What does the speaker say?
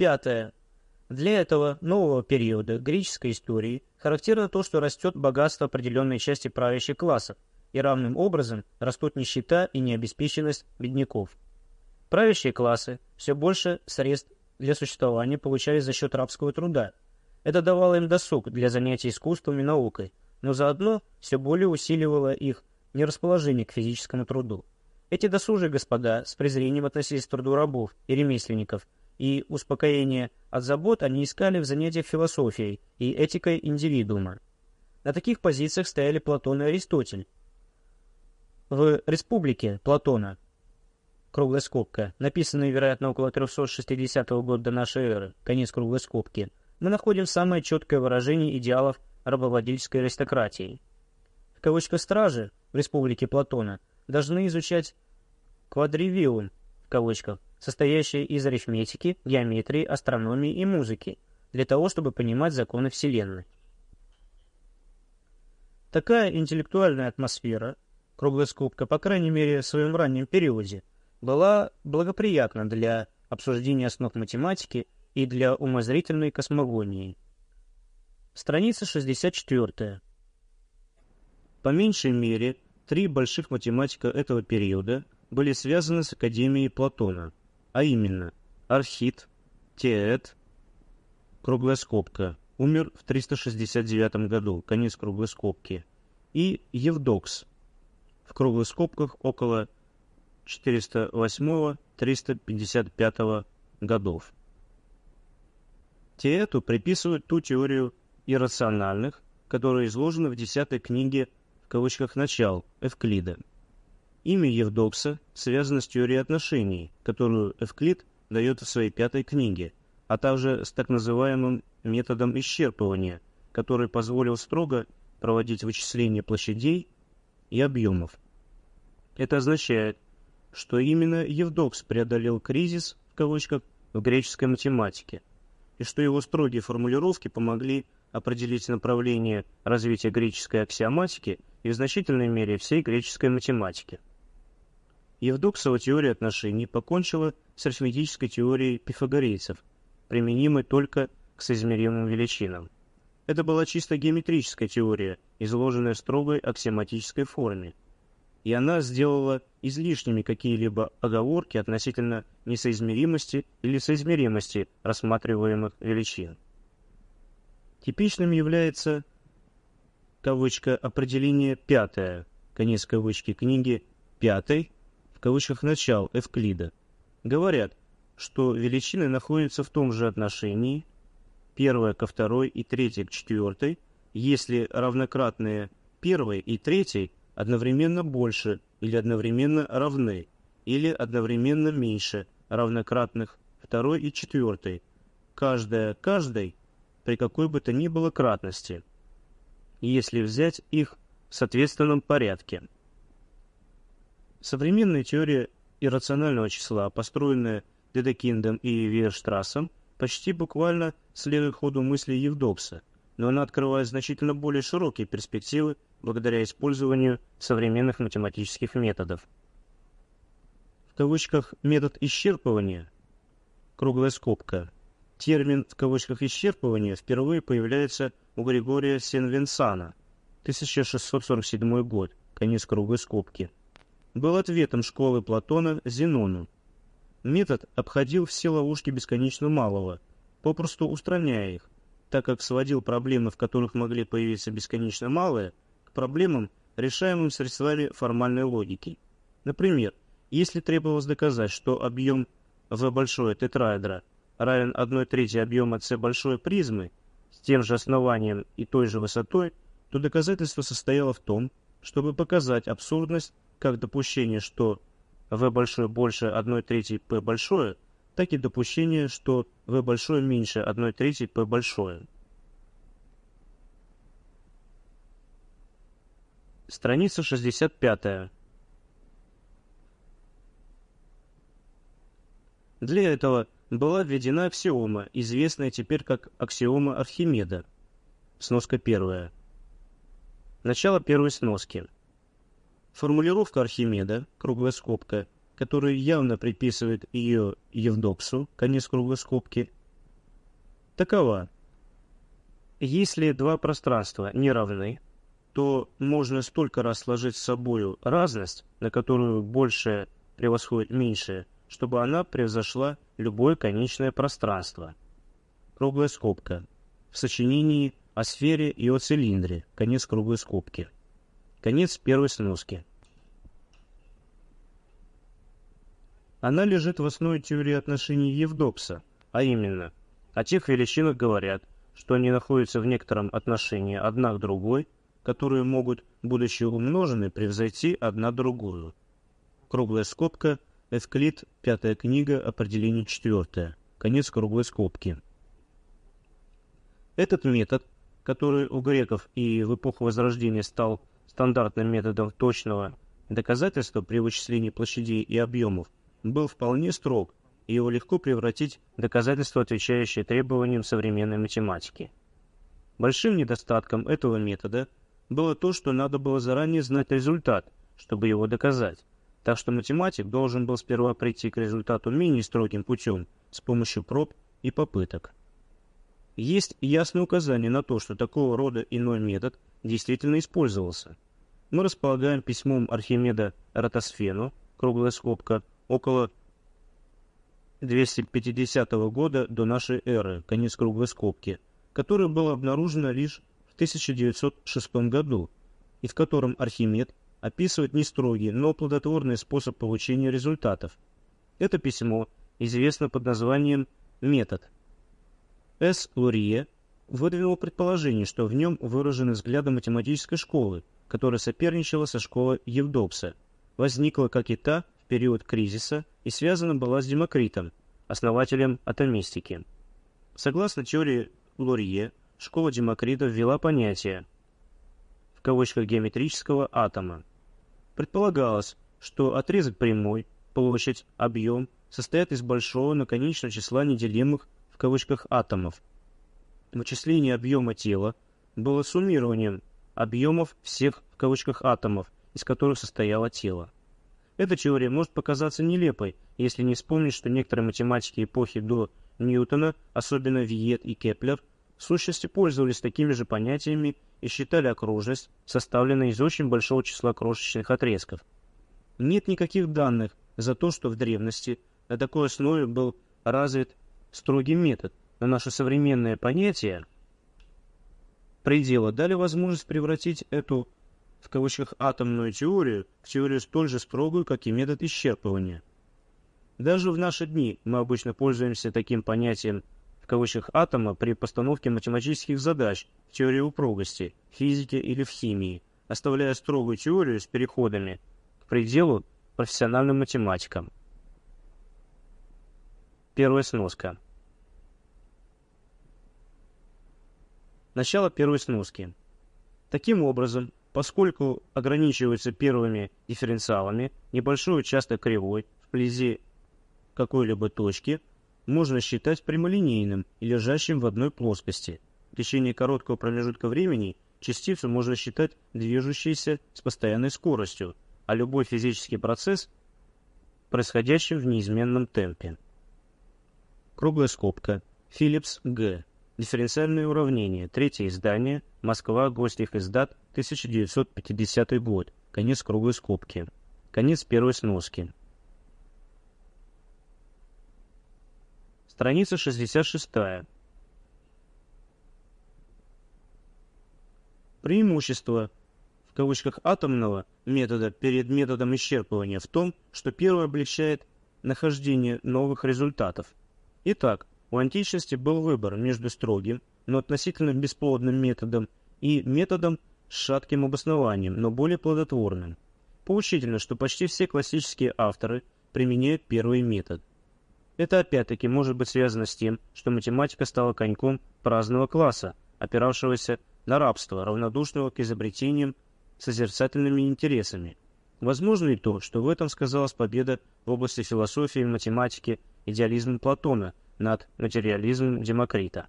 Пятое. Для этого нового периода греческой истории характерно то, что растет богатство определенной части правящих классов, и равным образом растут нищета и необеспеченность бедняков. Правящие классы все больше средств для существования получали за счет рабского труда. Это давало им досуг для занятий искусством и наукой, но заодно все более усиливало их нерасположение к физическому труду. Эти досужие господа с презрением относились к труду рабов и ремесленников, и успокоение от забот они искали в занятиях философией и этикой индивидуума. На таких позициях стояли Платон и Аристотель. В «Республике» Платона, круглая скобка, написанной, вероятно, около 360 года до нашей эры, конец круглой скобки, мы находим самое четкое выражение идеалов рабовладельческой аристократии. В кавычках «стражи» в «Республике Платона» должны изучать квадривиум, в кавычках, состоящий из арифметики, геометрии, астрономии и музыки, для того, чтобы понимать законы Вселенной. Такая интеллектуальная атмосфера, круглая скобка, по крайней мере в своем раннем периоде, была благоприятна для обсуждения основ математики и для умозрительной космогонии. Страница 64. По меньшей мере, Три больших математика этого периода были связаны с Академией Платона, а именно Архит, Теэт, круглая скобка, умер в 369 году, конец круглой скобки, и Евдокс, в круглых скобках около 408-355 годов. Теэту приписывают ту теорию иррациональных, которая изложена в десятой книге кавычках «начал» Эвклида. Имя Евдокса связано с теорией отношений, которую Эвклид дает в своей пятой книге, а также с так называемым методом исчерпывания, который позволил строго проводить вычисления площадей и объемов. Это означает, что именно Евдокс преодолел кризис, в кавычках, в греческой математике, и что его строгие формулировки помогли определить направление развития греческой аксиоматики и в значительной мере всей греческой математики. Евдоксова теория отношений покончила с арифметической теорией пифагорейцев, применимой только к соизмеримым величинам. Это была чисто геометрическая теория, изложенная в строгой аксиоматической форме, и она сделала излишними какие-либо оговорки относительно несоизмеримости или соизмеримости рассматриваемых величин. Типичным является кавычка, определение пятое, конец кавычки, книги пятой, кавычках начал Эвклида, говорят, что величины находятся в том же отношении, первая ко второй и третья к четвертой, если равнократные первой и третьей одновременно больше или одновременно равны, или одновременно меньше равнократных второй и четвертой, каждая каждой при какой бы то ни было кратности – если взять их в соответственном порядке. Современная теория иррационального числа, построенная Дедекиндом и Вейерштрассом, почти буквально следует ходу мысли Евдокса, но она открывает значительно более широкие перспективы благодаря использованию современных математических методов. В кавычках «метод исчерпывания» круглая скобка. Термин в кавычках «исчерпывание» впервые появляется у Григория Сен-Винсана, 1647 год, конец круглой скобки, был ответом школы Платона Зенону. Метод обходил все ловушки бесконечно малого, попросту устраняя их, так как сводил проблемы, в которых могли появиться бесконечно малые, к проблемам, решаемым средствами формальной логики. Например, если требовалось доказать, что объем V большое тетраэдра равен 1 трети объема C большой призмы, с тем же основанием и той же высотой, то доказательство состояло в том, чтобы показать абсурдность как допущения, что v большое больше 1 трети p большое, так и допущение, что v большое меньше 1 трети p большое. Страница 65. Для этого была введена аксиома, известная теперь как аксиома Архимеда. Сноска первая. Начало первой сноски. Формулировка Архимеда, круглая скобка, которая явно приписывает ее Евдоксу, конец круглой скобки, такова. Если два пространства не равны, то можно столько раз сложить с собою разность, на которую большее превосходит меньшее, чтобы она превзошла любое конечное пространство. Круглая скобка. В сочинении о сфере и о цилиндре. Конец круглой скобки. Конец первой сноски. Она лежит в основе теории отношений Евдокса, а именно, о тех величинах говорят, что они находятся в некотором отношении одна к другой, которые могут, будучи умножены, превзойти одна другую. Круглая скобка, Эвклид, пятая книга, определение четвертое. Конец круглой скобки. Этот метод, который у греков и в эпоху Возрождения стал стандартным методом точного доказательства при вычислении площадей и объемов, был вполне строг, и его легко превратить в доказательство, отвечающее требованиям современной математики. Большим недостатком этого метода было то, что надо было заранее знать результат, чтобы его доказать. Так что математик должен был сперва прийти к результату менее строгим путем, с помощью проб и попыток. Есть ясное указание на то, что такого рода иной метод действительно использовался. Мы располагаем письмом Архимеда Ратосфену, круглая скобка, около 250 года до нашей эры, конец круглой скобки, которое было обнаружено лишь в 1906 году, и в котором Архимед описывает не строгий, но плодотворный способ получения результатов. Это письмо известно под названием «Метод». С. Лурье выдвинул предположение, что в нем выражены взгляды математической школы, которая соперничала со школой Евдокса, возникла, как и та, в период кризиса и связана была с Демокритом, основателем атомистики. Согласно теории Лурье, школа Демокрита ввела понятие в кавычках геометрического атома, Предполагалось, что отрезок прямой, площадь, объем состоят из большого, но конечного числа неделимых кавычках атомов. Вычисление объема тела было суммированием объемов всех в кавычках атомов, из которых состояло тело. Эта теория может показаться нелепой, если не вспомнить, что некоторые математики эпохи до Ньютона, особенно Виет и Кеплер, в сущности пользовались такими же понятиями и считали окружность, составленной из очень большого числа крошечных отрезков. Нет никаких данных за то, что в древности на такой основе был развит строгий метод, но наше современное понятие предела дали возможность превратить эту в кавычках атомную теорию в теорию столь же строгую, как и метод исчерпывания. Даже в наши дни мы обычно пользуемся таким понятием кавычках атома при постановке математических задач в теории упругости, физике или в химии, оставляя строгую теорию с переходами к пределу профессиональным математикам. Первая сноска. Начало первой сноски. Таким образом, поскольку ограничивается первыми дифференциалами, небольшой участок кривой вблизи какой-либо точки можно считать прямолинейным и лежащим в одной плоскости. В течение короткого промежутка времени частицу можно считать движущейся с постоянной скоростью, а любой физический процесс – происходящим в неизменном темпе. Круглая скобка. Филлипс Г. Дифференциальное уравнение. Третье издание. Москва. Гостев издат. 1950 год. Конец круглой скобки. Конец первой сноски. Страница 66. Преимущество в кавычках атомного метода перед методом исчерпывания в том, что первый облегчает нахождение новых результатов. Итак, у античности был выбор между строгим, но относительно бесплодным методом и методом с шатким обоснованием, но более плодотворным. Поучительно, что почти все классические авторы применяют первый метод. Это опять-таки может быть связано с тем, что математика стала коньком праздного класса, опиравшегося на рабство, равнодушного к изобретениям созерцательными интересами. Возможно и то, что в этом сказалась победа в области философии и математики идеализма Платона над материализмом Демокрита.